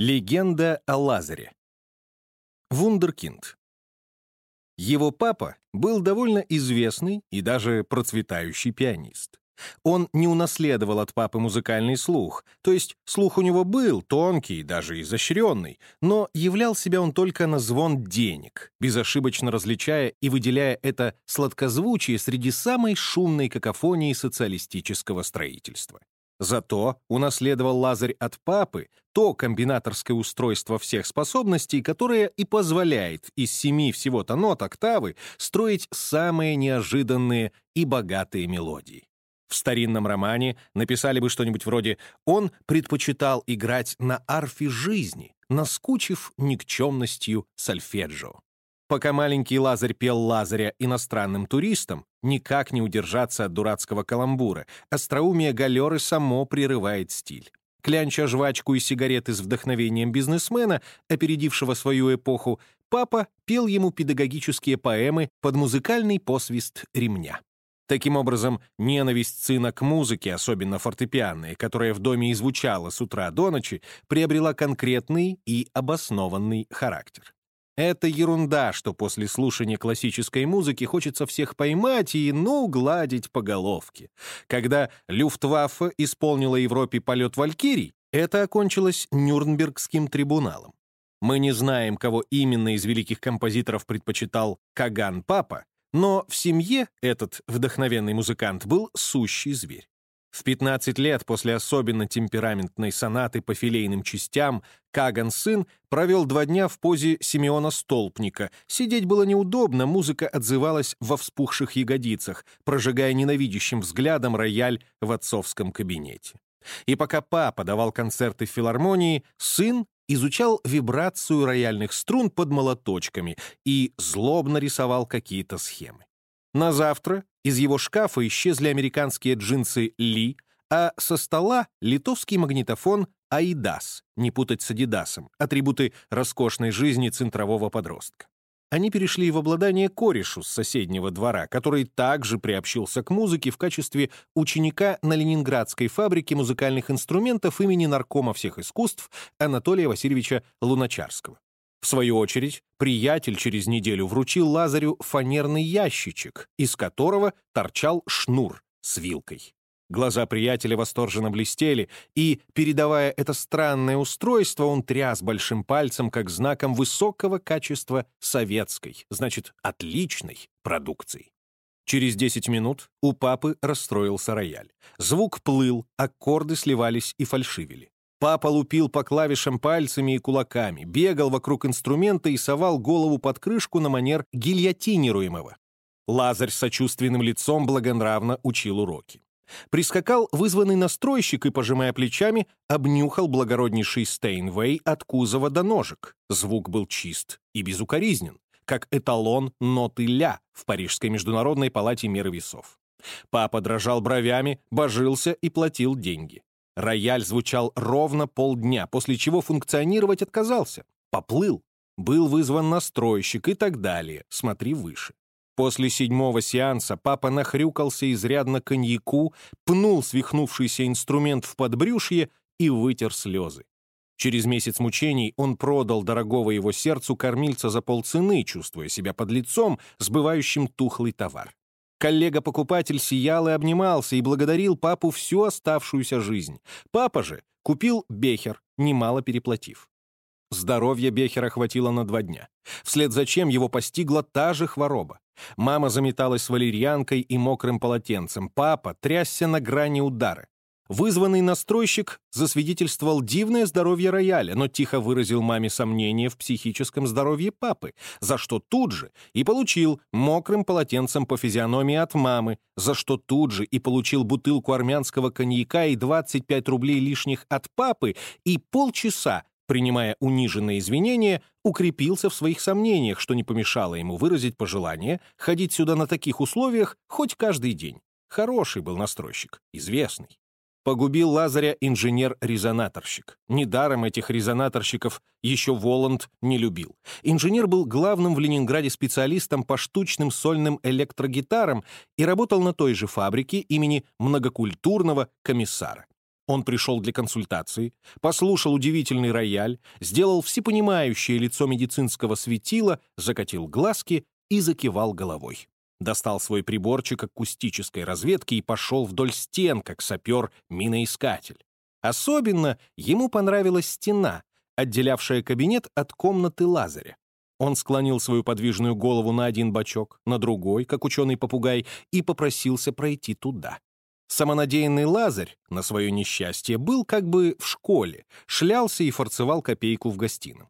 Легенда о Лазаре. Вундеркинд. Его папа был довольно известный и даже процветающий пианист. Он не унаследовал от папы музыкальный слух, то есть слух у него был тонкий, даже изощренный, но являл себя он только на звон денег, безошибочно различая и выделяя это сладкозвучие среди самой шумной какофонии социалистического строительства. Зато унаследовал Лазарь от папы то комбинаторское устройство всех способностей, которое и позволяет из семи всего-то нот октавы строить самые неожиданные и богатые мелодии. В старинном романе написали бы что-нибудь вроде «Он предпочитал играть на арфе жизни, наскучив никчемностью сольфеджио». Пока маленький Лазарь пел Лазаря иностранным туристам, никак не удержаться от дурацкого каламбура. Остроумие галеры само прерывает стиль. Клянча жвачку и сигареты с вдохновением бизнесмена, опередившего свою эпоху, папа пел ему педагогические поэмы под музыкальный посвист ремня. Таким образом, ненависть сына к музыке, особенно фортепианной, которая в доме и звучала с утра до ночи, приобрела конкретный и обоснованный характер. Это ерунда, что после слушания классической музыки хочется всех поймать и, ну, гладить по головке. Когда Люфтваффе исполнила Европе полет Валькирий, это окончилось Нюрнбергским трибуналом. Мы не знаем, кого именно из великих композиторов предпочитал Каган Папа, но в семье этот вдохновенный музыкант был сущий зверь. В 15 лет после особенно темпераментной сонаты по филейным частям Каган сын провел два дня в позе Симеона Столпника. Сидеть было неудобно, музыка отзывалась во вспухших ягодицах, прожигая ненавидящим взглядом рояль в отцовском кабинете. И пока папа давал концерты в филармонии, сын изучал вибрацию рояльных струн под молоточками и злобно рисовал какие-то схемы. На завтра из его шкафа исчезли американские джинсы Ли, а со стола — литовский магнитофон Аидас, не путать с Адидасом, атрибуты роскошной жизни центрового подростка. Они перешли в обладание корешу с соседнего двора, который также приобщился к музыке в качестве ученика на ленинградской фабрике музыкальных инструментов имени наркома всех искусств Анатолия Васильевича Луначарского. В свою очередь, приятель через неделю вручил Лазарю фанерный ящичек, из которого торчал шнур с вилкой. Глаза приятеля восторженно блестели, и, передавая это странное устройство, он тряс большим пальцем как знаком высокого качества советской, значит, отличной продукции. Через 10 минут у папы расстроился рояль. Звук плыл, аккорды сливались и фальшивили. Папа лупил по клавишам пальцами и кулаками, бегал вокруг инструмента и совал голову под крышку на манер гильотинируемого. Лазарь с сочувственным лицом благонравно учил уроки. Прискакал вызванный настройщик и, пожимая плечами, обнюхал благороднейший Стейнвей от кузова до ножек. Звук был чист и безукоризнен, как эталон ноты ля в Парижской международной палате меры весов. Папа дрожал бровями, божился и платил деньги. Рояль звучал ровно полдня, после чего функционировать отказался. Поплыл. Был вызван настройщик и так далее. Смотри выше. После седьмого сеанса папа нахрюкался изрядно коньяку, пнул свихнувшийся инструмент в подбрюшье и вытер слезы. Через месяц мучений он продал дорогого его сердцу кормильца за полцены, чувствуя себя под лицом, сбывающим тухлый товар. Коллега-покупатель сиял и обнимался и благодарил папу всю оставшуюся жизнь. Папа же купил бехер, немало переплатив. Здоровья Бехера хватило на два дня, вслед за чем его постигла та же хвороба. Мама заметалась валерьянкой и мокрым полотенцем, папа трясся на грани удара. Вызванный настройщик засвидетельствовал дивное здоровье рояля, но тихо выразил маме сомнение в психическом здоровье папы, за что тут же и получил мокрым полотенцем по физиономии от мамы, за что тут же и получил бутылку армянского коньяка и 25 рублей лишних от папы и полчаса, принимая униженные извинения, укрепился в своих сомнениях, что не помешало ему выразить пожелание ходить сюда на таких условиях хоть каждый день. Хороший был настройщик, известный. Погубил Лазаря инженер-резонаторщик. Недаром этих резонаторщиков еще Воланд не любил. Инженер был главным в Ленинграде специалистом по штучным сольным электрогитарам и работал на той же фабрике имени многокультурного комиссара. Он пришел для консультации, послушал удивительный рояль, сделал всепонимающее лицо медицинского светила, закатил глазки и закивал головой. Достал свой приборчик акустической разведки и пошел вдоль стен, как сапер-миноискатель. Особенно ему понравилась стена, отделявшая кабинет от комнаты Лазаря. Он склонил свою подвижную голову на один бочок, на другой, как ученый-попугай, и попросился пройти туда. Самонадеянный Лазарь, на свое несчастье, был как бы в школе, шлялся и форцевал копейку в гостином.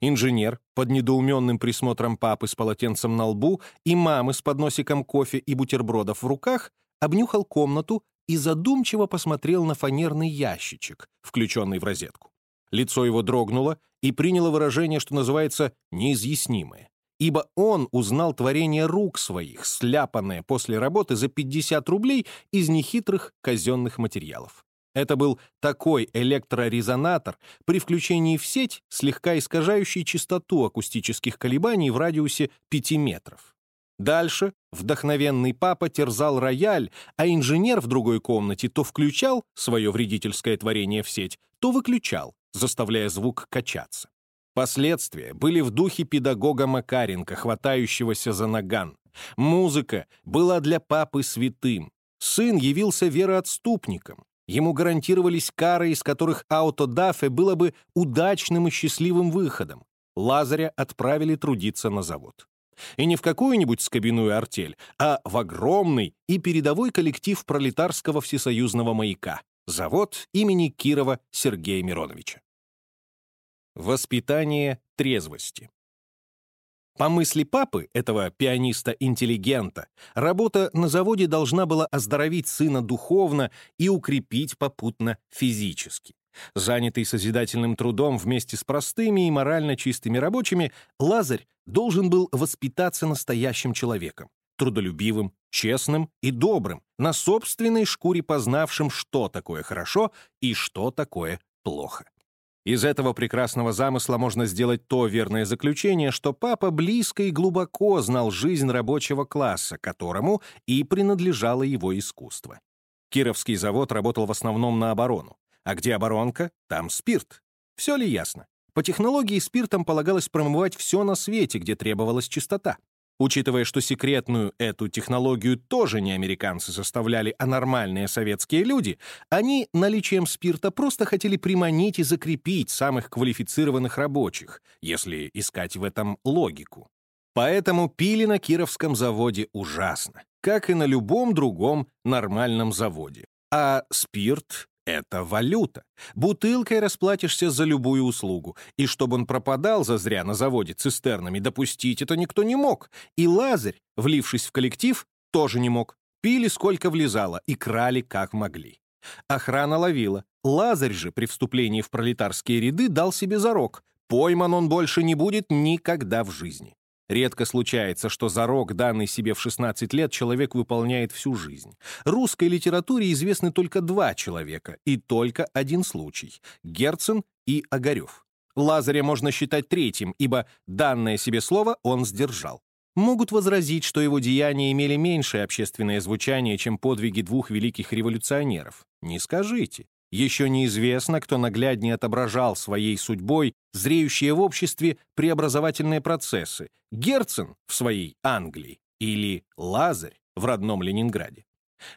Инженер, под недоуменным присмотром папы с полотенцем на лбу и мамы с подносиком кофе и бутербродов в руках, обнюхал комнату и задумчиво посмотрел на фанерный ящичек, включенный в розетку. Лицо его дрогнуло и приняло выражение, что называется «неизъяснимое», ибо он узнал творение рук своих, сляпанное после работы за 50 рублей из нехитрых казенных материалов. Это был такой электрорезонатор, при включении в сеть слегка искажающий частоту акустических колебаний в радиусе 5 метров. Дальше вдохновенный папа терзал рояль, а инженер в другой комнате то включал свое вредительское творение в сеть, то выключал, заставляя звук качаться. Последствия были в духе педагога Макаренко, хватающегося за наган. Музыка была для папы святым. Сын явился вероотступником. Ему гарантировались кары, из которых аутодафе было бы удачным и счастливым выходом. Лазаря отправили трудиться на завод. И не в какую-нибудь скобяную артель, а в огромный и передовой коллектив пролетарского всесоюзного маяка — завод имени Кирова Сергея Мироновича. Воспитание трезвости. По мысли папы, этого пианиста-интеллигента, работа на заводе должна была оздоровить сына духовно и укрепить попутно физически. Занятый созидательным трудом вместе с простыми и морально чистыми рабочими, Лазарь должен был воспитаться настоящим человеком, трудолюбивым, честным и добрым, на собственной шкуре познавшим, что такое хорошо и что такое плохо. Из этого прекрасного замысла можно сделать то верное заключение, что папа близко и глубоко знал жизнь рабочего класса, которому и принадлежало его искусство. Кировский завод работал в основном на оборону. А где оборонка, там спирт. Все ли ясно? По технологии спиртом полагалось промывать все на свете, где требовалась чистота. Учитывая, что секретную эту технологию тоже не американцы составляли, а нормальные советские люди, они наличием спирта просто хотели приманить и закрепить самых квалифицированных рабочих, если искать в этом логику. Поэтому пили на Кировском заводе ужасно, как и на любом другом нормальном заводе. А спирт это валюта. Бутылкой расплатишься за любую услугу. И чтобы он пропадал зазря на заводе цистернами, допустить это никто не мог. И Лазарь, влившись в коллектив, тоже не мог. Пили сколько влезало и крали как могли. Охрана ловила. Лазарь же при вступлении в пролетарские ряды дал себе зарок. Пойман он больше не будет никогда в жизни. Редко случается, что зарок, данный себе в 16 лет, человек выполняет всю жизнь. Русской литературе известны только два человека, и только один случай — Герцен и Огарев. Лазаря можно считать третьим, ибо данное себе слово он сдержал. Могут возразить, что его деяния имели меньшее общественное звучание, чем подвиги двух великих революционеров. Не скажите. Еще неизвестно, кто нагляднее отображал своей судьбой зреющие в обществе преобразовательные процессы — Герцен в своей Англии или Лазарь в родном Ленинграде.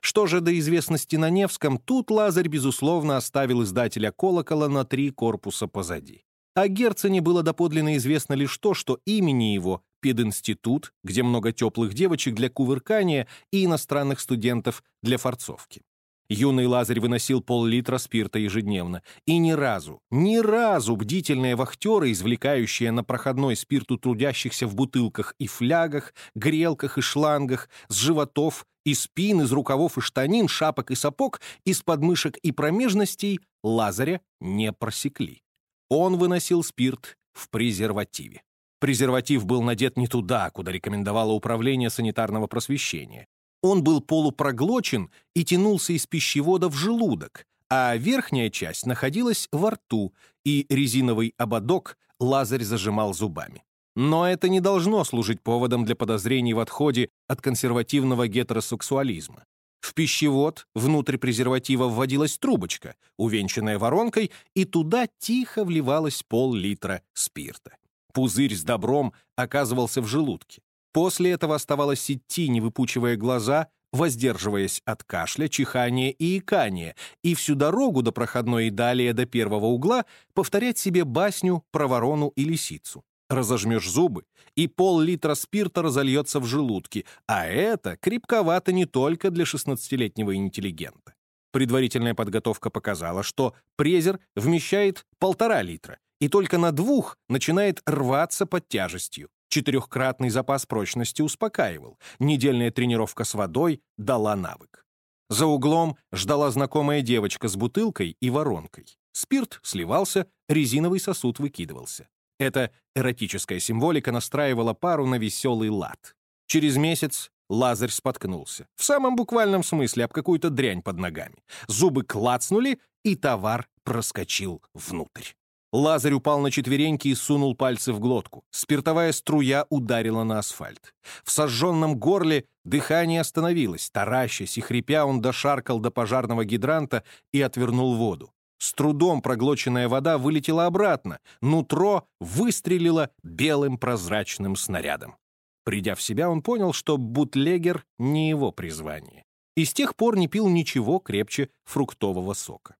Что же до известности на Невском, тут Лазарь, безусловно, оставил издателя «Колокола» на три корпуса позади. О Герцене было доподлинно известно лишь то, что имени его — пединститут, где много теплых девочек для кувыркания и иностранных студентов для форцовки. Юный Лазарь выносил пол-литра спирта ежедневно. И ни разу, ни разу бдительные вахтеры, извлекающие на проходной спирту трудящихся в бутылках и флягах, грелках и шлангах, с животов и спин, из рукавов и штанин, шапок и сапог, из подмышек и промежностей, Лазаря не просекли. Он выносил спирт в презервативе. Презерватив был надет не туда, куда рекомендовало управление санитарного просвещения. Он был полупроглочен и тянулся из пищевода в желудок, а верхняя часть находилась во рту, и резиновый ободок Лазарь зажимал зубами. Но это не должно служить поводом для подозрений в отходе от консервативного гетеросексуализма. В пищевод внутрь презерватива вводилась трубочка, увенчанная воронкой, и туда тихо вливалось пол-литра спирта. Пузырь с добром оказывался в желудке. После этого оставалось идти, не выпучивая глаза, воздерживаясь от кашля, чихания и икания, и всю дорогу до проходной и далее до первого угла повторять себе басню про ворону и лисицу. Разожмешь зубы, и пол-литра спирта разольется в желудке, а это крепковато не только для 16-летнего интеллигента. Предварительная подготовка показала, что презер вмещает полтора литра, и только на двух начинает рваться под тяжестью. Четырехкратный запас прочности успокаивал. Недельная тренировка с водой дала навык. За углом ждала знакомая девочка с бутылкой и воронкой. Спирт сливался, резиновый сосуд выкидывался. Эта эротическая символика настраивала пару на веселый лад. Через месяц Лазарь споткнулся. В самом буквальном смысле об какую-то дрянь под ногами. Зубы клацнули, и товар проскочил внутрь. Лазарь упал на четвереньки и сунул пальцы в глотку. Спиртовая струя ударила на асфальт. В сожженном горле дыхание остановилось. Таращась и хрипя, он дошаркал до пожарного гидранта и отвернул воду. С трудом проглоченная вода вылетела обратно. Нутро выстрелило белым прозрачным снарядом. Придя в себя, он понял, что бутлегер — не его призвание. И с тех пор не пил ничего крепче фруктового сока.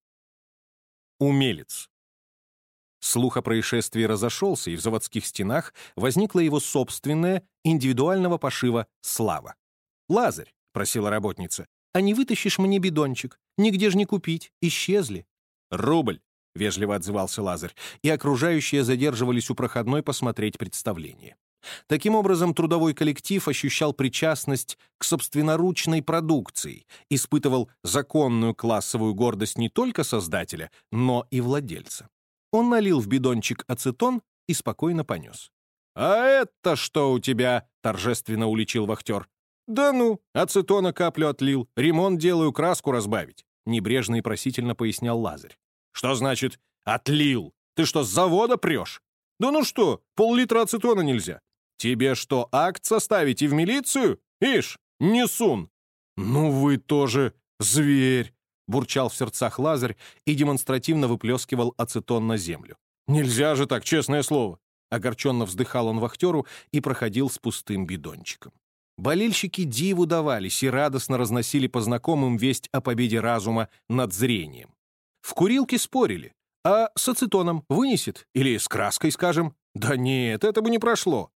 Умелец. Слух о происшествии разошелся, и в заводских стенах возникла его собственная, индивидуального пошива слава. «Лазарь», — просила работница, — «а не вытащишь мне бидончик? Нигде ж не купить. Исчезли». «Рубль», — вежливо отзывался Лазарь, и окружающие задерживались у проходной посмотреть представление. Таким образом, трудовой коллектив ощущал причастность к собственноручной продукции, испытывал законную классовую гордость не только создателя, но и владельца. Он налил в бидончик ацетон и спокойно понес. «А это что у тебя?» — торжественно уличил вахтер. «Да ну, ацетона каплю отлил, ремонт делаю, краску разбавить», — небрежно и просительно пояснял Лазарь. «Что значит «отлил»? Ты что, с завода прешь?» «Да ну что, пол-литра ацетона нельзя. Тебе что, акт составить и в милицию? Ишь, несун!» «Ну вы тоже зверь!» Бурчал в сердцах Лазарь и демонстративно выплескивал ацетон на землю. «Нельзя же так, честное слово!» Огорченно вздыхал он вахтеру и проходил с пустым бидончиком. Болельщики диву давались и радостно разносили по знакомым весть о победе разума над зрением. В курилке спорили, а с ацетоном вынесет? Или с краской, скажем? Да нет, это бы не прошло.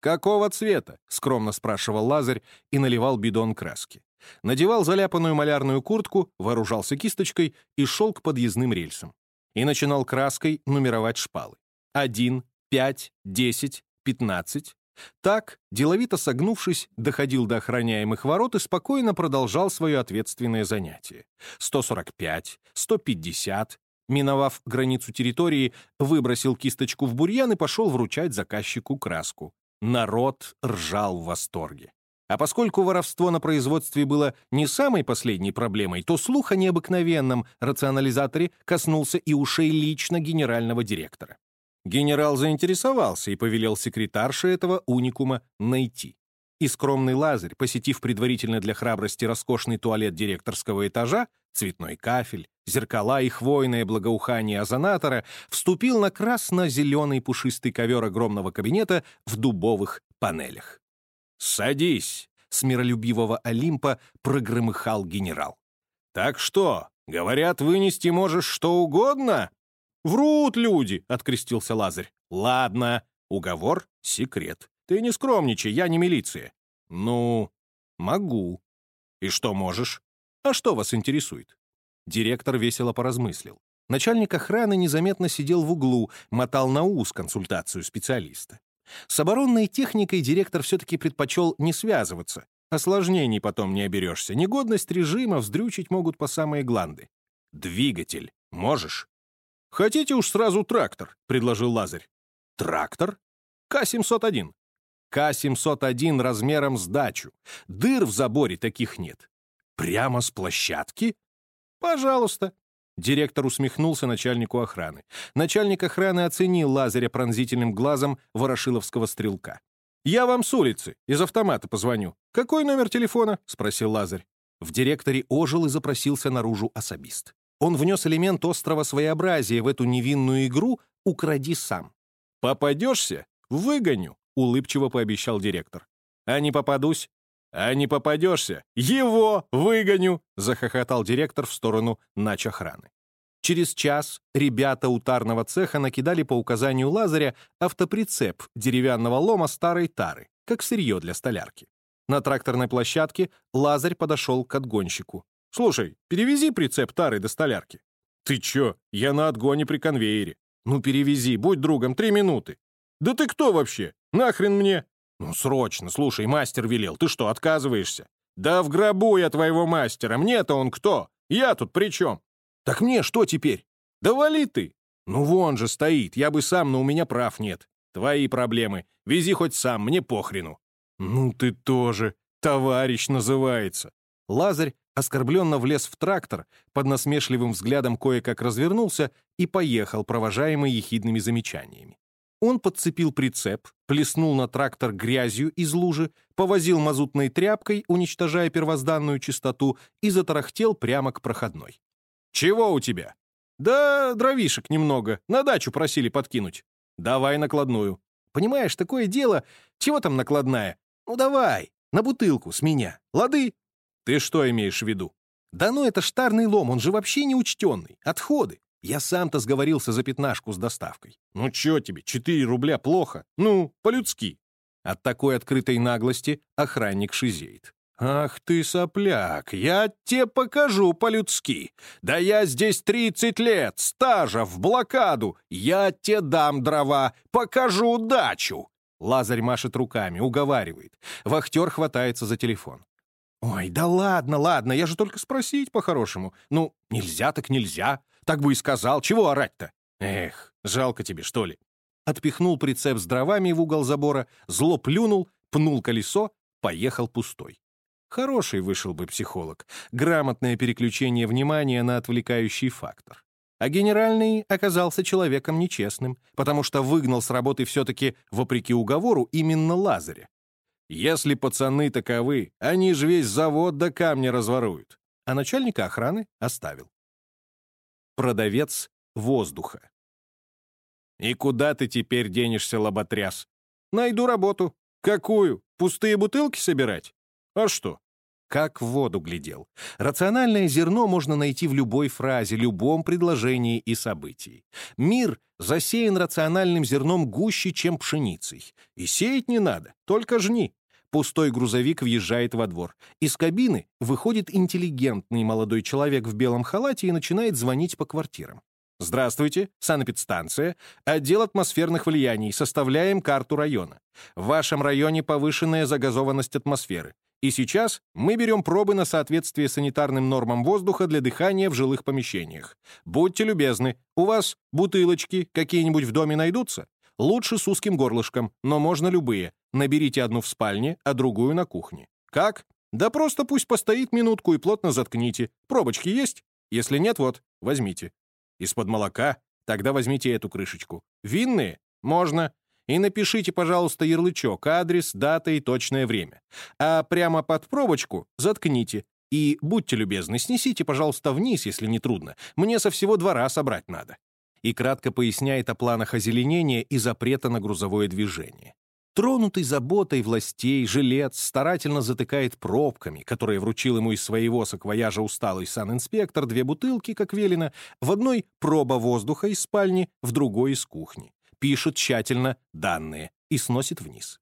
«Какого цвета?» — скромно спрашивал Лазарь и наливал бидон краски. Надевал заляпанную малярную куртку, вооружался кисточкой и шел к подъездным рельсам. И начинал краской нумеровать шпалы. Один, пять, десять, пятнадцать. Так, деловито согнувшись, доходил до охраняемых ворот и спокойно продолжал свое ответственное занятие. 145, 150. Миновав границу территории, выбросил кисточку в бурьян и пошел вручать заказчику краску. Народ ржал в восторге. А поскольку воровство на производстве было не самой последней проблемой, то слух о необыкновенном рационализаторе коснулся и ушей лично генерального директора. Генерал заинтересовался и повелел секретарше этого уникума найти. И скромный Лазарь, посетив предварительно для храбрости роскошный туалет директорского этажа, цветной кафель, зеркала и хвойное благоухание озонатора, вступил на красно-зеленый пушистый ковер огромного кабинета в дубовых панелях. «Садись!» — с миролюбивого Олимпа прогромыхал генерал. «Так что, говорят, вынести можешь что угодно?» «Врут люди!» — открестился Лазарь. «Ладно, уговор — секрет. Ты не скромничай, я не милиция». «Ну, могу». «И что можешь?» «А что вас интересует?» Директор весело поразмыслил. Начальник охраны незаметно сидел в углу, мотал на ус консультацию специалиста. С оборонной техникой директор все-таки предпочел не связываться. Осложнений потом не оберешься. Негодность режима вздрючить могут по самые гланды. «Двигатель. Можешь?» «Хотите уж сразу трактор?» — предложил Лазарь. «Трактор? К-701». К-701 размером с дачу. Дыр в заборе таких нет. Прямо с площадки? Пожалуйста. Директор усмехнулся начальнику охраны. Начальник охраны оценил Лазаря пронзительным глазом ворошиловского стрелка. «Я вам с улицы, из автомата позвоню. Какой номер телефона?» — спросил Лазарь. В директоре ожил и запросился наружу особист. Он внес элемент острого своеобразия в эту невинную игру «Укради сам». «Попадешься? Выгоню», — улыбчиво пообещал директор. «А не попадусь? А не попадешься? Его выгоню!» — захохотал директор в сторону начохраны. Через час ребята утарного цеха накидали по указанию Лазаря автоприцеп деревянного лома старой тары, как сырье для столярки. На тракторной площадке Лазарь подошел к отгонщику. «Слушай, перевези прицеп тары до столярки». «Ты чё? Я на отгоне при конвейере». «Ну перевези, будь другом, три минуты». «Да ты кто вообще? Нахрен мне?» «Ну срочно, слушай, мастер велел. Ты что, отказываешься?» «Да в гробу я твоего мастера. Мне-то он кто? Я тут при чем?» «Так мне что теперь?» «Да вали ты!» «Ну вон же стоит, я бы сам, но у меня прав нет. Твои проблемы. Вези хоть сам, мне похрену». «Ну ты тоже. Товарищ называется». Лазарь оскорбленно влез в трактор, под насмешливым взглядом кое-как развернулся и поехал, провожаемый ехидными замечаниями. Он подцепил прицеп, плеснул на трактор грязью из лужи, повозил мазутной тряпкой, уничтожая первозданную чистоту, и затарахтел прямо к проходной. «Чего у тебя?» «Да дровишек немного. На дачу просили подкинуть». «Давай накладную». «Понимаешь, такое дело... Чего там накладная? Ну давай, на бутылку с меня. Лады?» «Ты что имеешь в виду?» «Да ну это штарный лом, он же вообще не учтенный. Отходы. Я сам-то сговорился за пятнашку с доставкой. Ну чё тебе, 4 рубля плохо? Ну, по-людски». От такой открытой наглости охранник шизеет. «Ах ты, сопляк, я тебе покажу по-людски. Да я здесь 30 лет, стажа, в блокаду. Я тебе дам дрова, покажу дачу». Лазарь машет руками, уговаривает. Вахтер хватается за телефон. «Ой, да ладно, ладно, я же только спросить по-хорошему. Ну, нельзя так нельзя. Так бы и сказал. Чего орать-то? Эх, жалко тебе, что ли?» Отпихнул прицеп с дровами в угол забора, зло плюнул, пнул колесо, поехал пустой. Хороший вышел бы психолог. Грамотное переключение внимания на отвлекающий фактор. А генеральный оказался человеком нечестным, потому что выгнал с работы все-таки, вопреки уговору, именно Лазаря. Если пацаны таковы, они же весь завод до камня разворуют. А начальника охраны оставил. Продавец воздуха. «И куда ты теперь денешься, лоботряс?» «Найду работу». «Какую? Пустые бутылки собирать?» А что? Как в воду глядел. Рациональное зерно можно найти в любой фразе, любом предложении и событии. Мир засеян рациональным зерном гуще, чем пшеницей. И сеять не надо, только жни. Пустой грузовик въезжает во двор. Из кабины выходит интеллигентный молодой человек в белом халате и начинает звонить по квартирам. Здравствуйте, санэпидстанция, отдел атмосферных влияний, составляем карту района. В вашем районе повышенная загазованность атмосферы. И сейчас мы берем пробы на соответствие санитарным нормам воздуха для дыхания в жилых помещениях. Будьте любезны, у вас бутылочки какие-нибудь в доме найдутся? Лучше с узким горлышком, но можно любые. Наберите одну в спальне, а другую на кухне. Как? Да просто пусть постоит минутку и плотно заткните. Пробочки есть? Если нет, вот, возьмите. Из-под молока? Тогда возьмите эту крышечку. Винные? Можно и напишите, пожалуйста, ярлычок, адрес, дата и точное время. А прямо под пробочку заткните. И, будьте любезны, снесите, пожалуйста, вниз, если не трудно. Мне со всего двора собрать надо». И кратко поясняет о планах озеленения и запрета на грузовое движение. Тронутый заботой властей, жилец старательно затыкает пробками, которые вручил ему из своего саквояжа усталый санинспектор две бутылки, как велено, в одной проба воздуха из спальни, в другой из кухни пишет тщательно данные и сносит вниз.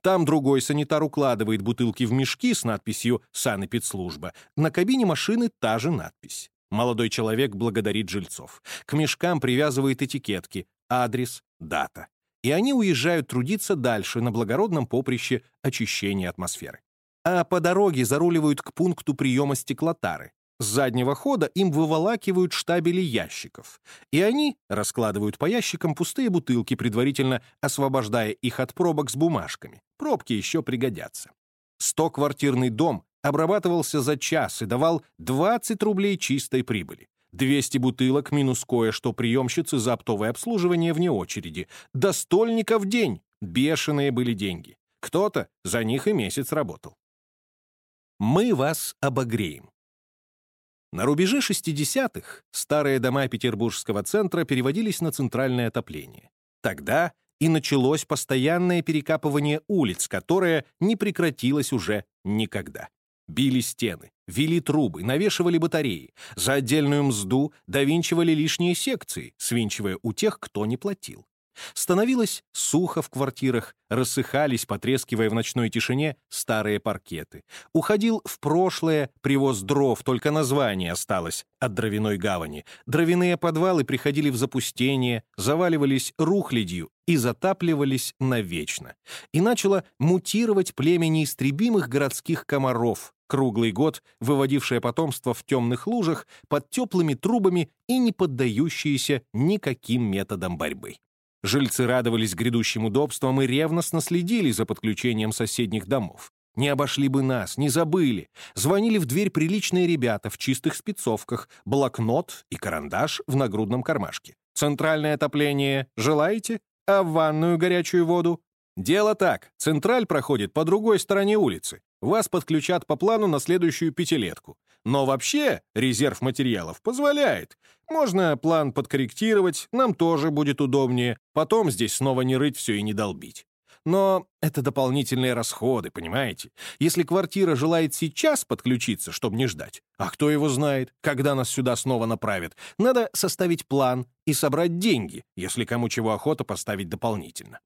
Там другой санитар укладывает бутылки в мешки с надписью «Санэпидслужба». На кабине машины та же надпись. Молодой человек благодарит жильцов. К мешкам привязывает этикетки, адрес, дата. И они уезжают трудиться дальше на благородном поприще очищения атмосферы. А по дороге заруливают к пункту приема стеклотары, с заднего хода им выволакивают штабели ящиков, и они раскладывают по ящикам пустые бутылки, предварительно освобождая их от пробок с бумажками. Пробки еще пригодятся. Сто-квартирный дом обрабатывался за час и давал 20 рублей чистой прибыли. 200 бутылок минус кое-что приемщицы за оптовое обслуживание вне очереди. До стольника в день. Бешеные были деньги. Кто-то за них и месяц работал. Мы вас обогреем. На рубеже 60-х старые дома петербургского центра переводились на центральное отопление. Тогда и началось постоянное перекапывание улиц, которое не прекратилось уже никогда. Били стены, вели трубы, навешивали батареи, за отдельную мзду довинчивали лишние секции, свинчивая у тех, кто не платил. Становилось сухо в квартирах, рассыхались, потрескивая в ночной тишине, старые паркеты. Уходил в прошлое привоз дров, только название осталось от дровяной гавани. Дровяные подвалы приходили в запустение, заваливались рухлядью и затапливались навечно. И начало мутировать племя неистребимых городских комаров, круглый год выводившее потомство в темных лужах под теплыми трубами и не поддающиеся никаким методам борьбы. Жильцы радовались грядущим удобствам и ревностно следили за подключением соседних домов. Не обошли бы нас, не забыли. Звонили в дверь приличные ребята в чистых спецовках, блокнот и карандаш в нагрудном кармашке. «Центральное отопление желаете? А в ванную горячую воду?» «Дело так. Централь проходит по другой стороне улицы. Вас подключат по плану на следующую пятилетку. Но вообще резерв материалов позволяет. Можно план подкорректировать, нам тоже будет удобнее. Потом здесь снова не рыть все и не долбить. Но это дополнительные расходы, понимаете? Если квартира желает сейчас подключиться, чтобы не ждать, а кто его знает, когда нас сюда снова направят, надо составить план и собрать деньги, если кому чего охота поставить дополнительно.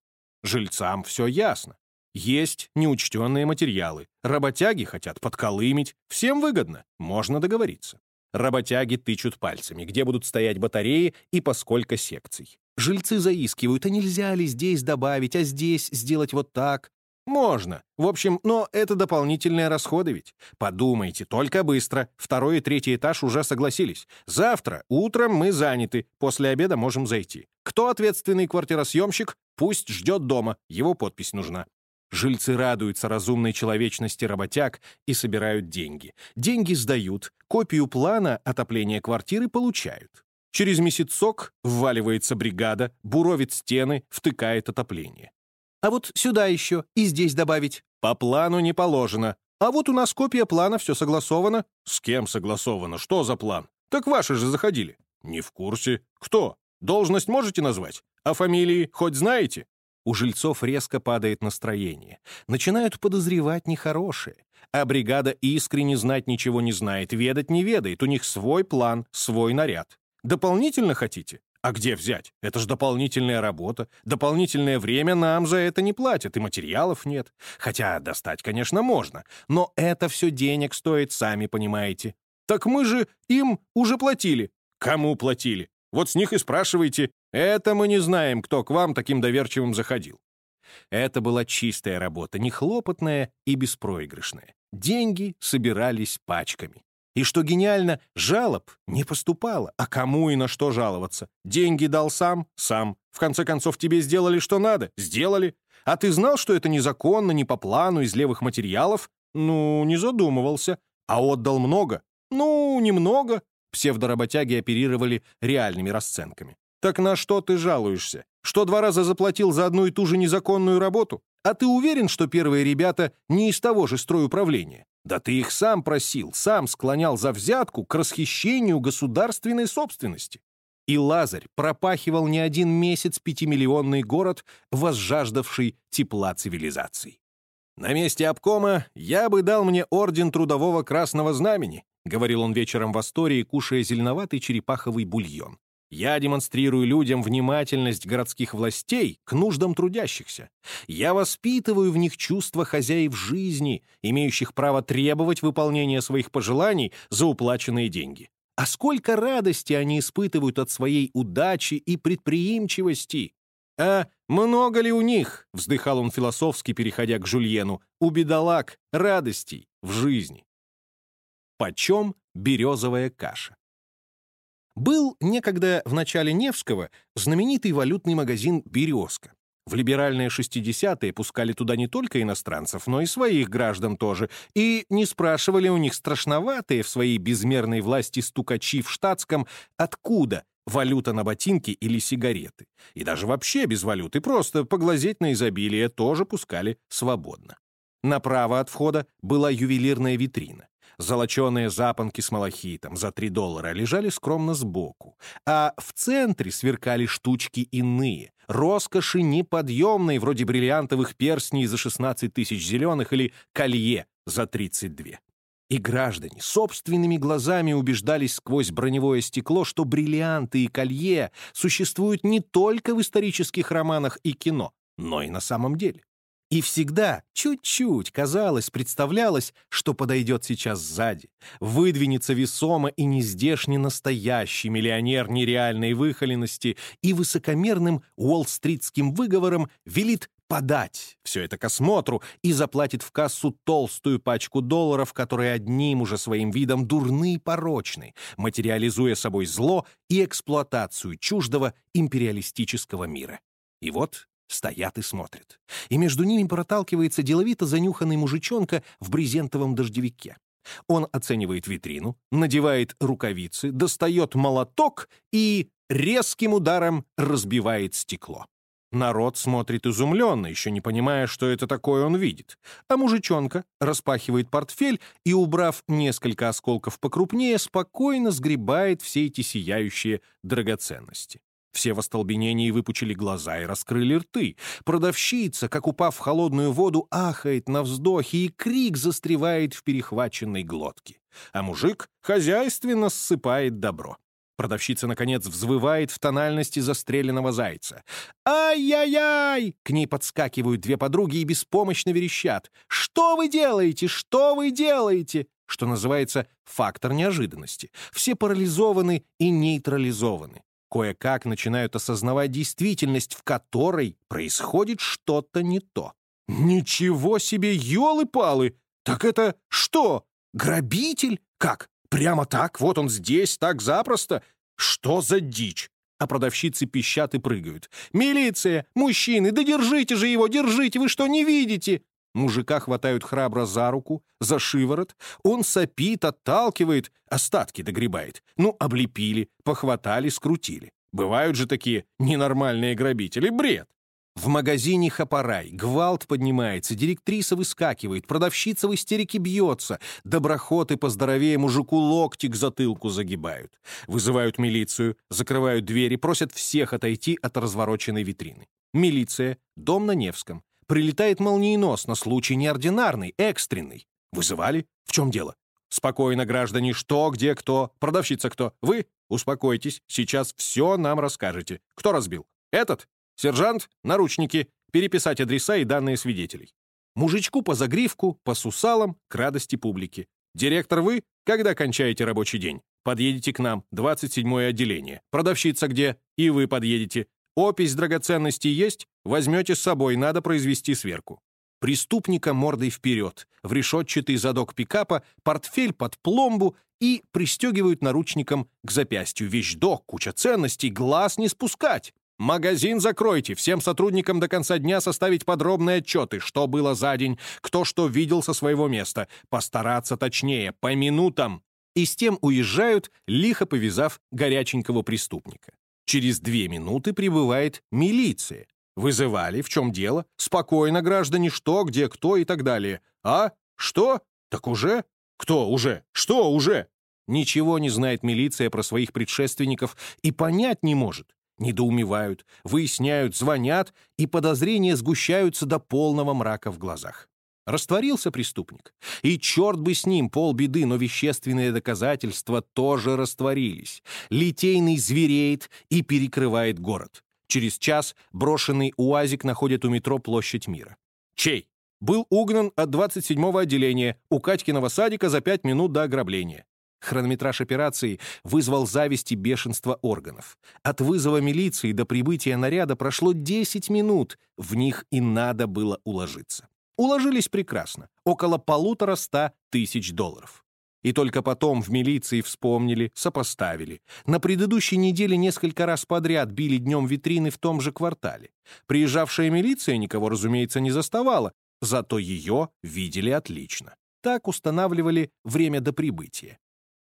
Жильцам все ясно. Есть неучтенные материалы. Работяги хотят подколымить. Всем выгодно. Можно договориться. Работяги тычут пальцами, где будут стоять батареи и по сколько секций. Жильцы заискивают, а нельзя ли здесь добавить, а здесь сделать вот так? Можно. В общем, но это дополнительные расходы ведь. Подумайте, только быстро. Второй и третий этаж уже согласились. Завтра утром мы заняты. После обеда можем зайти. Кто ответственный квартиросъемщик? Пусть ждет дома. Его подпись нужна. Жильцы радуются разумной человечности работяг и собирают деньги. Деньги сдают, копию плана отопления квартиры получают. Через месяцок вваливается бригада, буровит стены, втыкает отопление. А вот сюда еще и здесь добавить. По плану не положено. А вот у нас копия плана, все согласовано. С кем согласовано? Что за план? Так ваши же заходили. Не в курсе. Кто? Должность можете назвать? А фамилии хоть знаете? У жильцов резко падает настроение. Начинают подозревать нехорошее. А бригада искренне знать ничего не знает, ведать не ведает. У них свой план, свой наряд. Дополнительно хотите? А где взять? Это ж дополнительная работа. Дополнительное время нам за это не платят, и материалов нет. Хотя достать, конечно, можно. Но это все денег стоит, сами понимаете. Так мы же им уже платили. Кому платили? Вот с них и спрашивайте. Это мы не знаем, кто к вам таким доверчивым заходил. Это была чистая работа, нехлопотная и беспроигрышная. Деньги собирались пачками. И что гениально, жалоб не поступало. А кому и на что жаловаться? Деньги дал сам? Сам. В конце концов, тебе сделали что надо? Сделали. А ты знал, что это незаконно, не по плану, из левых материалов? Ну, не задумывался. А отдал много? Ну, немного. Псевдоработяги оперировали реальными расценками. Так на что ты жалуешься? Что два раза заплатил за одну и ту же незаконную работу? А ты уверен, что первые ребята не из того же стройуправления? Да ты их сам просил, сам склонял за взятку к расхищению государственной собственности. И Лазарь пропахивал не один месяц пятимиллионный город, возжаждавший тепла цивилизации. На месте обкома я бы дал мне орден Трудового Красного Знамени, — говорил он вечером в Астории, кушая зеленоватый черепаховый бульон. «Я демонстрирую людям внимательность городских властей к нуждам трудящихся. Я воспитываю в них чувство хозяев жизни, имеющих право требовать выполнения своих пожеланий за уплаченные деньги. А сколько радости они испытывают от своей удачи и предприимчивости!» «А много ли у них?» — вздыхал он философски, переходя к Жульену. «У бедолаг радостей в жизни». Почем березовая каша? Был некогда в начале Невского знаменитый валютный магазин «Березка». В либеральные 60-е пускали туда не только иностранцев, но и своих граждан тоже, и не спрашивали у них страшноватые в своей безмерной власти стукачи в штатском, откуда валюта на ботинки или сигареты. И даже вообще без валюты, просто поглазеть на изобилие тоже пускали свободно. Направо от входа была ювелирная витрина. Золоченые запонки с малахитом за 3 доллара лежали скромно сбоку, а в центре сверкали штучки иные, роскоши неподъемной, вроде бриллиантовых перстней за 16 тысяч зеленых или колье за 32. И граждане собственными глазами убеждались сквозь броневое стекло, что бриллианты и колье существуют не только в исторических романах и кино, но и на самом деле. И всегда чуть-чуть, казалось, представлялось, что подойдет сейчас сзади. Выдвинется весомо и нездешне настоящий миллионер нереальной выхоленности и высокомерным уолл-стритским выговором велит подать все это к осмотру и заплатит в кассу толстую пачку долларов, которые одним уже своим видом дурны и порочны, материализуя собой зло и эксплуатацию чуждого империалистического мира. И вот Стоят и смотрят. И между ними проталкивается деловито занюханный мужичонка в брезентовом дождевике. Он оценивает витрину, надевает рукавицы, достает молоток и резким ударом разбивает стекло. Народ смотрит изумленно, еще не понимая, что это такое он видит. А мужичонка распахивает портфель и, убрав несколько осколков покрупнее, спокойно сгребает все эти сияющие драгоценности. Все в остолбенении выпучили глаза и раскрыли рты. Продавщица, как упав в холодную воду, ахает на вздохе, и крик застревает в перехваченной глотке. А мужик хозяйственно ссыпает добро. Продавщица, наконец, взвывает в тональности застреленного зайца. «Ай-яй-яй!» К ней подскакивают две подруги и беспомощно верещат. «Что вы делаете? Что вы делаете?» Что называется фактор неожиданности. Все парализованы и нейтрализованы кое-как начинают осознавать действительность, в которой происходит что-то не то. «Ничего себе, елы-палы! Так это что, грабитель? Как? Прямо так? Вот он здесь, так запросто? Что за дичь?» А продавщицы пищат и прыгают. «Милиция! Мужчины! Да держите же его! Держите! Вы что, не видите?» Мужика хватают храбро за руку, за шиворот. Он сопит, отталкивает, остатки догребает. Ну, облепили, похватали, скрутили. Бывают же такие ненормальные грабители. Бред! В магазине хапарай, гвалт поднимается, директриса выскакивает, продавщица в истерике бьется, доброхоты поздоровее мужику локти к затылку загибают. Вызывают милицию, закрывают двери, просят всех отойти от развороченной витрины. Милиция, дом на Невском. Прилетает молниеносно, случай неординарный, экстренный. Вызывали? В чем дело? Спокойно, граждане, что, где, кто, продавщица кто? Вы? Успокойтесь, сейчас все нам расскажете. Кто разбил? Этот? Сержант? Наручники. Переписать адреса и данные свидетелей. Мужичку по загривку, по сусалам, к радости публики. Директор вы? Когда кончаете рабочий день? Подъедете к нам, 27-е отделение. Продавщица где? И вы подъедете. Опись драгоценностей есть? Возьмете с собой, надо произвести сверку. Преступника мордой вперед, в решетчатый задок пикапа, портфель под пломбу и пристегивают наручником к запястью. Вещдок, куча ценностей, глаз не спускать. Магазин закройте, всем сотрудникам до конца дня составить подробные отчеты, что было за день, кто что видел со своего места, постараться точнее, по минутам. И с тем уезжают, лихо повязав горяченького преступника. Через две минуты прибывает милиция. Вызывали, в чем дело? Спокойно, граждане, что, где, кто и так далее. А? Что? Так уже? Кто уже? Что уже? Ничего не знает милиция про своих предшественников и понять не может. Недоумевают, выясняют, звонят, и подозрения сгущаются до полного мрака в глазах. Растворился преступник. И черт бы с ним, полбеды, но вещественные доказательства тоже растворились. Литейный звереет и перекрывает город. Через час брошенный УАЗик находит у метро Площадь Мира. Чей? Был угнан от 27-го отделения у Катькиного садика за пять минут до ограбления. Хронометраж операции вызвал зависть и бешенство органов. От вызова милиции до прибытия наряда прошло 10 минут, в них и надо было уложиться. Уложились прекрасно, около полутора ста тысяч долларов. И только потом в милиции вспомнили, сопоставили. На предыдущей неделе несколько раз подряд били днем витрины в том же квартале. Приезжавшая милиция никого, разумеется, не заставала, зато ее видели отлично. Так устанавливали время до прибытия.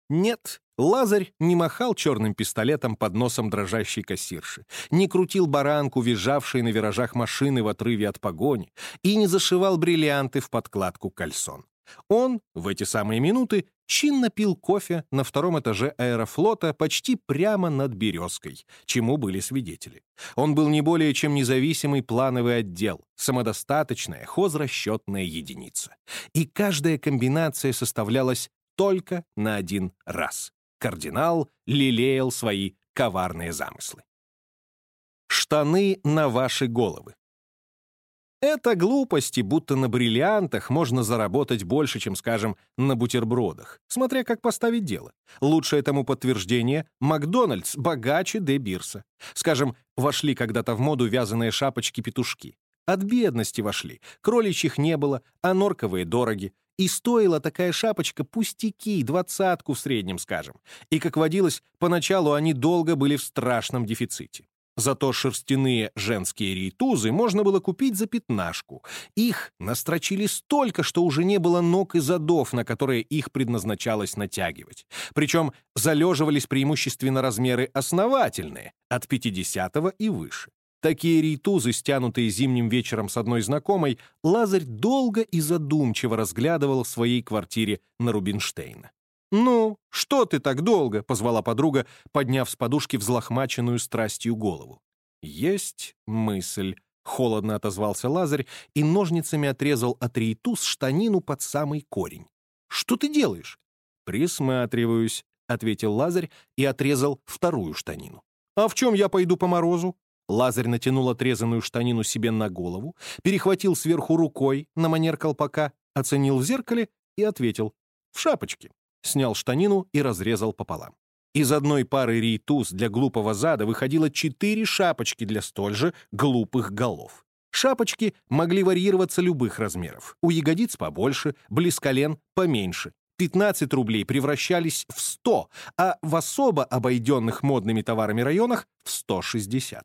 Нет, Лазарь не махал черным пистолетом под носом дрожащей кассирши, не крутил баранку, визжавшей на виражах машины в отрыве от погони, и не зашивал бриллианты в подкладку кальсон. Он в эти самые минуты чинно пил кофе на втором этаже аэрофлота почти прямо над «Березкой», чему были свидетели. Он был не более чем независимый плановый отдел, самодостаточная хозрасчетная единица. И каждая комбинация составлялась только на один раз. Кардинал лелеял свои коварные замыслы. Штаны на ваши головы. Это глупости, будто на бриллиантах можно заработать больше, чем, скажем, на бутербродах, смотря как поставить дело. Лучшее тому подтверждение — Макдональдс богаче Де Бирса. Скажем, вошли когда-то в моду вязаные шапочки-петушки. От бедности вошли, кроличьих не было, а норковые дороги. И стоила такая шапочка пустяки, двадцатку в среднем, скажем. И, как водилось, поначалу они долго были в страшном дефиците. Зато шерстяные женские рейтузы можно было купить за пятнашку. Их настрочили столько, что уже не было ног и задов, на которые их предназначалось натягивать. Причем залеживались преимущественно размеры основательные, от 50 и выше. Такие рейтузы, стянутые зимним вечером с одной знакомой, Лазарь долго и задумчиво разглядывал в своей квартире на Рубинштейна. «Ну, что ты так долго?» — позвала подруга, подняв с подушки взлохмаченную страстью голову. «Есть мысль», — холодно отозвался Лазарь и ножницами отрезал от рейтуз штанину под самый корень. «Что ты делаешь?» «Присматриваюсь», — ответил Лазарь и отрезал вторую штанину. «А в чем я пойду по морозу?» Лазарь натянул отрезанную штанину себе на голову, перехватил сверху рукой на манер колпака, оценил в зеркале и ответил «в шапочке». Снял штанину и разрезал пополам. Из одной пары рейтуз для глупого зада выходило четыре шапочки для столь же глупых голов. Шапочки могли варьироваться любых размеров. У ягодиц побольше, близ колен поменьше. 15 рублей превращались в 100, а в особо обойденных модными товарами районах — в 160.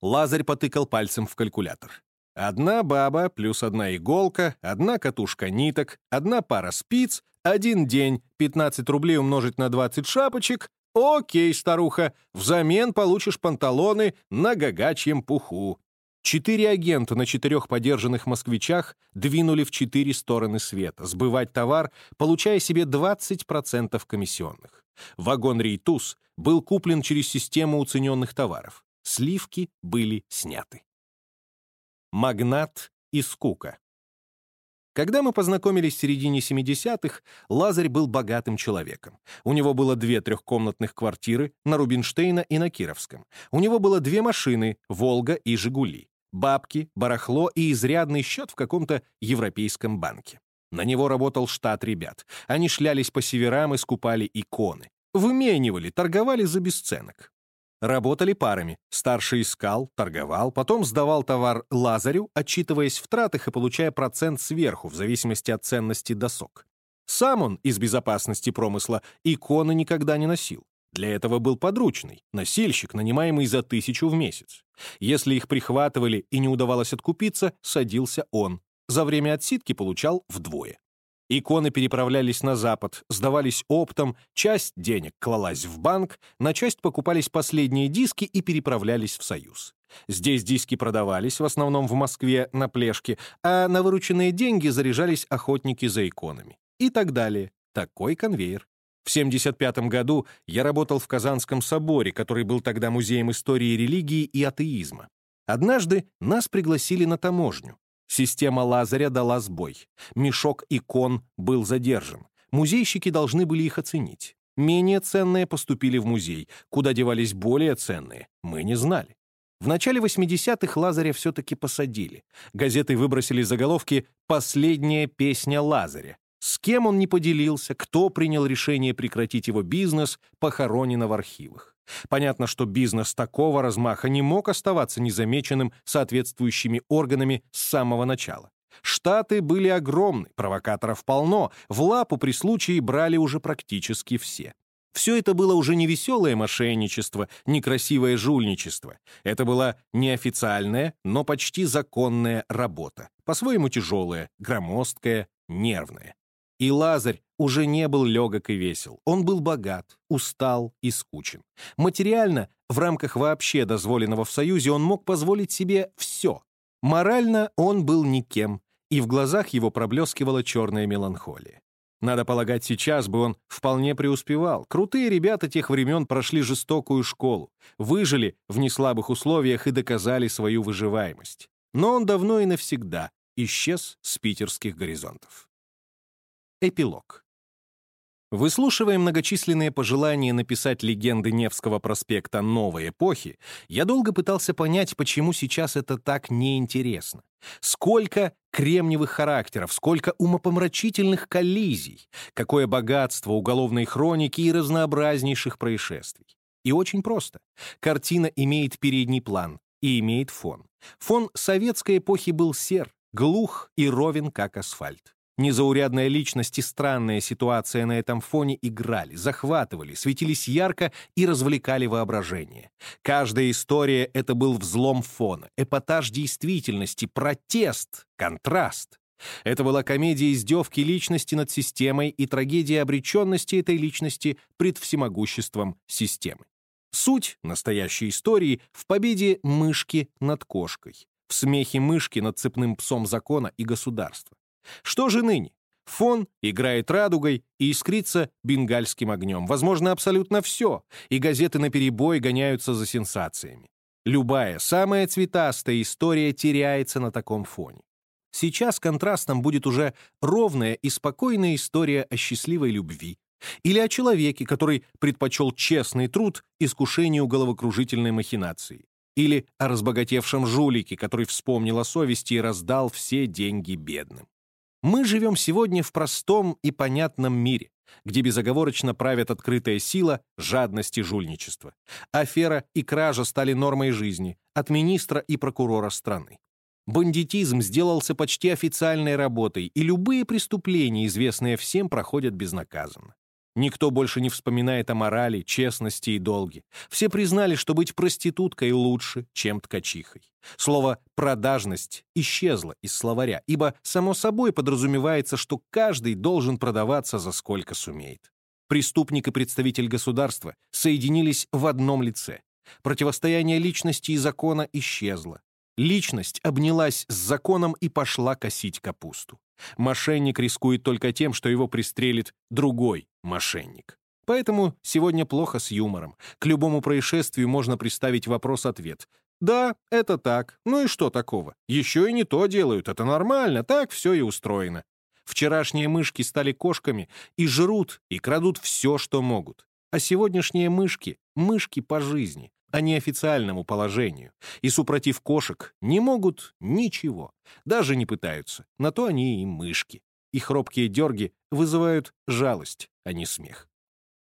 Лазарь потыкал пальцем в калькулятор. Одна баба плюс одна иголка, одна катушка ниток, одна пара спиц, один день, 15 рублей умножить на 20 шапочек. Окей, старуха, взамен получишь панталоны на гагачьем пуху. Четыре агента на четырех подержанных москвичах двинули в четыре стороны света, сбывать товар, получая себе 20% комиссионных. Вагон «Рейтуз» был куплен через систему уцененных товаров. Сливки были сняты. Магнат и скука. Когда мы познакомились в середине 70-х, Лазарь был богатым человеком. У него было две трехкомнатных квартиры на Рубинштейна и на Кировском. У него было две машины «Волга» и «Жигули». Бабки, барахло и изрядный счет в каком-то европейском банке. На него работал штат ребят. Они шлялись по северам и скупали иконы. Выменивали, торговали за бесценок. Работали парами. Старший искал, торговал, потом сдавал товар Лазарю, отчитываясь в тратах и получая процент сверху, в зависимости от ценности досок. Сам он из безопасности промысла иконы никогда не носил. Для этого был подручный, носильщик, нанимаемый за тысячу в месяц. Если их прихватывали и не удавалось откупиться, садился он. За время отсидки получал вдвое. Иконы переправлялись на Запад, сдавались оптом, часть денег клалась в банк, на часть покупались последние диски и переправлялись в Союз. Здесь диски продавались, в основном в Москве, на плешке, а на вырученные деньги заряжались охотники за иконами. И так далее. Такой конвейер. В 1975 году я работал в Казанском соборе, который был тогда музеем истории религии и атеизма. Однажды нас пригласили на таможню. Система Лазаря дала сбой. Мешок икон был задержан. Музейщики должны были их оценить. Менее ценные поступили в музей. Куда девались более ценные, мы не знали. В начале 80-х Лазаря все-таки посадили. Газеты выбросили заголовки «Последняя песня Лазаря». С кем он не поделился, кто принял решение прекратить его бизнес, похоронено в архивах. Понятно, что бизнес такого размаха не мог оставаться незамеченным соответствующими органами с самого начала. Штаты были огромны, провокаторов полно, в лапу при случае брали уже практически все. Все это было уже не веселое мошенничество, не красивое жульничество. Это была неофициальная, но почти законная работа, по-своему тяжелая, громоздкая, нервная. И Лазарь уже не был легок и весел. Он был богат, устал и скучен. Материально, в рамках вообще дозволенного в Союзе, он мог позволить себе все. Морально он был никем, и в глазах его проблескивала черная меланхолия. Надо полагать, сейчас бы он вполне преуспевал. Крутые ребята тех времен прошли жестокую школу, выжили в неслабых условиях и доказали свою выживаемость. Но он давно и навсегда исчез с питерских горизонтов. Эпилог. Выслушивая многочисленные пожелания написать легенды Невского проспекта новой эпохи, я долго пытался понять, почему сейчас это так неинтересно. Сколько кремниевых характеров, сколько умопомрачительных коллизий, какое богатство уголовной хроники и разнообразнейших происшествий. И очень просто. Картина имеет передний план и имеет фон. Фон советской эпохи был сер, глух и ровен, как асфальт. Незаурядная личность и странная ситуация на этом фоне играли, захватывали, светились ярко и развлекали воображение. Каждая история — это был взлом фона, эпатаж действительности, протест, контраст. Это была комедия издевки личности над системой и трагедия обреченности этой личности пред всемогуществом системы. Суть настоящей истории в победе мышки над кошкой, в смехе мышки над цепным псом закона и государства. Что же ныне? Фон играет радугой и искрится бенгальским огнем. Возможно, абсолютно все, и газеты наперебой гоняются за сенсациями. Любая, самая цветастая история теряется на таком фоне. Сейчас контрастом будет уже ровная и спокойная история о счастливой любви, или о человеке, который предпочел честный труд искушению головокружительной махинации, или о разбогатевшем жулике, который вспомнил о совести и раздал все деньги бедным. Мы живем сегодня в простом и понятном мире, где безоговорочно правят открытая сила, жадность и жульничество. Афера и кража стали нормой жизни от министра и прокурора страны. Бандитизм сделался почти официальной работой, и любые преступления, известные всем, проходят безнаказанно. Никто больше не вспоминает о морали, честности и долге. Все признали, что быть проституткой лучше, чем ткачихой. Слово «продажность» исчезло из словаря, ибо само собой подразумевается, что каждый должен продаваться за сколько сумеет. Преступник и представитель государства соединились в одном лице. Противостояние личности и закона исчезло. Личность обнялась с законом и пошла косить капусту. Мошенник рискует только тем, что его пристрелит другой мошенник. Поэтому сегодня плохо с юмором. К любому происшествию можно приставить вопрос-ответ. Да, это так. Ну и что такого? Еще и не то делают. Это нормально. Так все и устроено. Вчерашние мышки стали кошками и жрут, и крадут все, что могут. А сегодняшние мышки — мышки по жизни а не официальному положению, и, супротив кошек, не могут ничего, даже не пытаются, на то они и мышки. Их робкие дерги вызывают жалость, а не смех.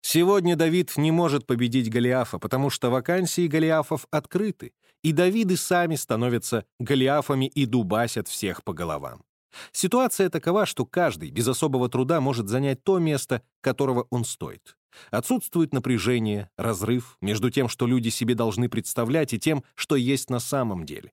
Сегодня Давид не может победить Голиафа, потому что вакансии Голиафов открыты, и Давиды сами становятся Голиафами и дубасят всех по головам. Ситуация такова, что каждый без особого труда может занять то место, которого он стоит. Отсутствует напряжение, разрыв между тем, что люди себе должны представлять, и тем, что есть на самом деле.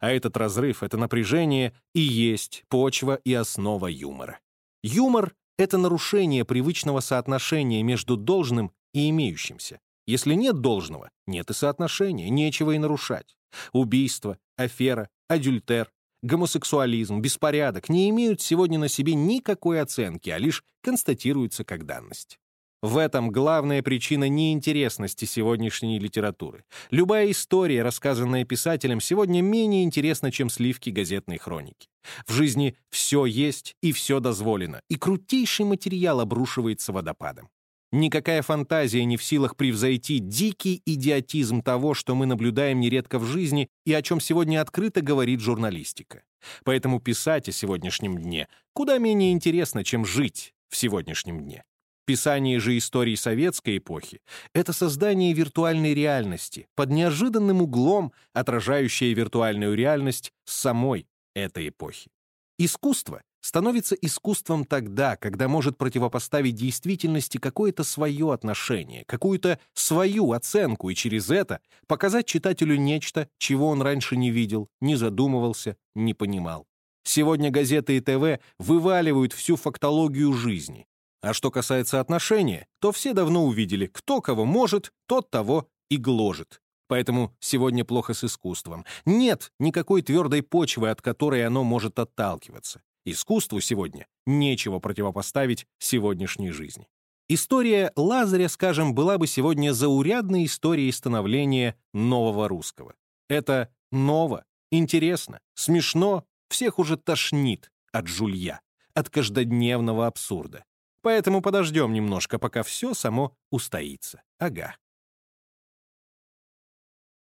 А этот разрыв, это напряжение и есть почва и основа юмора. Юмор — это нарушение привычного соотношения между должным и имеющимся. Если нет должного, нет и соотношения, нечего и нарушать. Убийство, афера, адюльтер, гомосексуализм, беспорядок не имеют сегодня на себе никакой оценки, а лишь констатируются как данность. В этом главная причина неинтересности сегодняшней литературы. Любая история, рассказанная писателем, сегодня менее интересна, чем сливки газетной хроники. В жизни все есть и все дозволено, и крутейший материал обрушивается водопадом. Никакая фантазия не в силах превзойти дикий идиотизм того, что мы наблюдаем нередко в жизни и о чем сегодня открыто говорит журналистика. Поэтому писать о сегодняшнем дне куда менее интересно, чем жить в сегодняшнем дне. Писание же истории советской эпохи — это создание виртуальной реальности, под неожиданным углом отражающее виртуальную реальность самой этой эпохи. Искусство становится искусством тогда, когда может противопоставить действительности какое-то свое отношение, какую-то свою оценку, и через это показать читателю нечто, чего он раньше не видел, не задумывался, не понимал. Сегодня газеты и ТВ вываливают всю фактологию жизни, А что касается отношения, то все давно увидели, кто кого может, тот того и гложет. Поэтому сегодня плохо с искусством. Нет никакой твердой почвы, от которой оно может отталкиваться. Искусству сегодня нечего противопоставить сегодняшней жизни. История Лазаря, скажем, была бы сегодня заурядной историей становления нового русского. Это ново, интересно, смешно, всех уже тошнит от жулья, от каждодневного абсурда. Поэтому подождем немножко, пока все само устоится. Ага.